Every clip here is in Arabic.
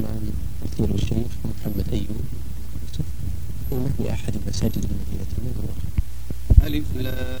الرحمن مثير الشيخ محمد أيوب يوسف إمام لأحد المساجد المدينة المنورة. ألف لام.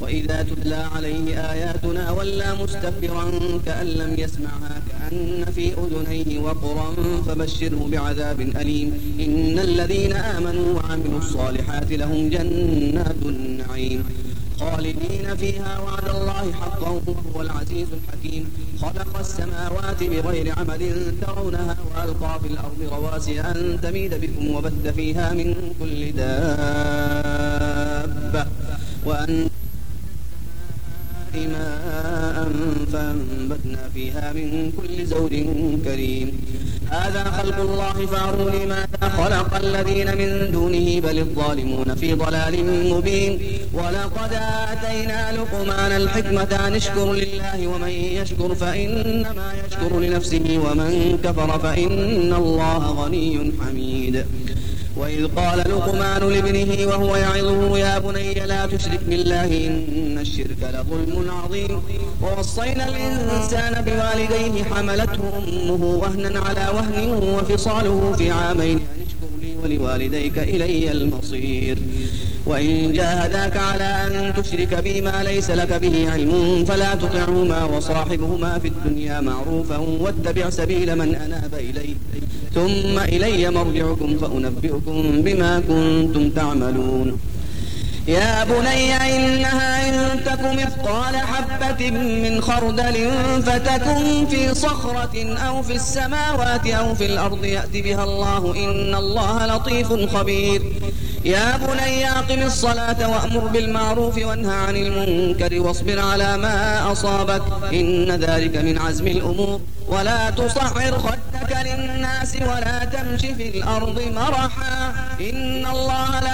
وإذا تتلى عليه آياتنا ولى مستكبرا كأن لم يسمعها كأن في أذنيه وقرا فبشره بعذاب أليم. إن الذين آمنوا وعملوا الصالحات لهم جنات النعيم. خالدين فيها وعد الله حقا وهو العزيز الحكيم. خلق السماوات بغير عمد ترونها وألقى في الأرض رواسي أن تميد بكم وبث فيها من كل دابة. وأن ماء فأنبتنا فيها من كل زوج كريم هذا خلق الله فأروني ماذا خلق الذين من دونه بل الظالمون في ضلال مبين. ولقد آتينا لقمان الحكمة أن اشكر لله ومن يشكر فإنما يشكر لنفسه ومن كفر فإن الله غني حميد. وإذ قال لقمان لابنه وهو يعظه يا بني لا تشرك بالله إن الشرك لظلم عظيم. ووصينا الإنسان بوالديه حملته أمه وهنا على وهن وفصاله في عامين. أن اشكر لي ولوالديك إلي المصير. وإن جاهداك على أن تشرك بي ما ليس لك به علم فلا تطعهما وصاحبهما في الدنيا معروفا واتبع سبيل من أناب إلي. ثم إلي مرجعكم فأنبئكم بما كنتم تعملون. يا بني إنها إن تك مثقال حبة من خردل فتكن في صخرة أو في السماوات أو في الأرض يأتي بها الله إن الله لطيف خبير. يا بني أقم الصلاة وأمر بالمعروف وانهى عن المنكر واصبر على ما أصابك. إن ذلك من عزم الأمور. ولا تصعر خدك للناس ولا تمش في الأرض مرحا. إن الله لا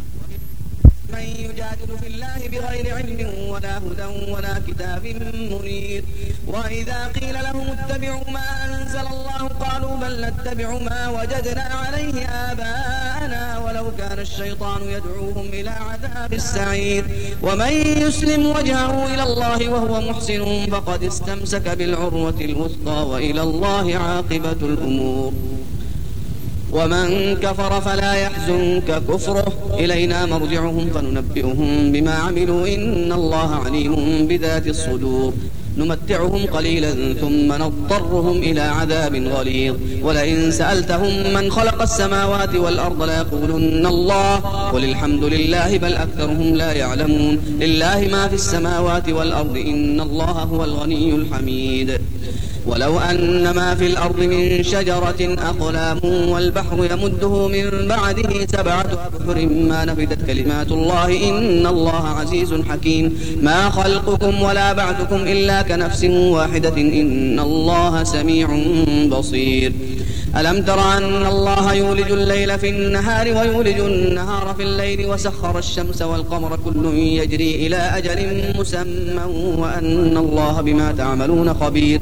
من يجادل في الله بغير علم ولا هدى ولا كتاب منير. وإذا قيل لهم اتبعوا ما أنزل الله قالوا بل نتبع ما وجدنا عليه آباءنا ولو كان الشيطان يدعوهم إلى عذاب السعير. ومن يسلم وجهه إلى الله وهو محسن فقد استمسك بالعروة الوثقى وإلى الله عاقبة الأمور. ومن كفر فلا يحزنك كفره. إلينا مرجعهم فننبئهم بما عملوا. إن الله عليم بذات الصدور. نمتعهم قليلا ثم نضطرهم إلى عذاب غليظ. ولئن سألتهم من خلق السماوات والأرض ليقولن الله. قل الحمد لله بل أكثرهم لا يعلمون. لله ما في السماوات والأرض. إن الله هو الغني الحميد. ولو أن ما في الأرض من شجرة أقلام والبحر يمده من بعده سبعة أبحر ما نفدت كلمات الله إن الله عزيز حكيم. ما خلقكم ولا بعثكم إلا كنفس واحدة إن الله سميع بصير. ألم تر أن الله يولج الليل في النهار ويولج النهار في الليل وسخر الشمس والقمر كل يجري إلى أجل مسمى وأن الله بما تعملون خبير.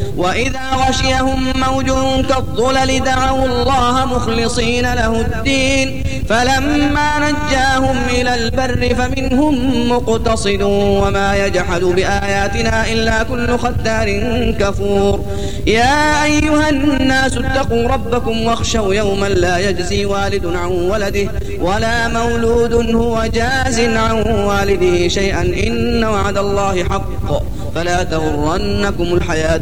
وإذا غشيهم موج كالظلل دعوا الله مخلصين له الدين. فلما نجاهم إلى البر فمنهم مقتصد وما يجحد بآياتنا إلا كل ختار كفور. يا أيها الناس اتقوا ربكم واخشوا يوما لا يجزي والد عن ولده ولا مولود هو جاز عن والده شيئا إن وعد الله حق. فلا تغرنكم الحياة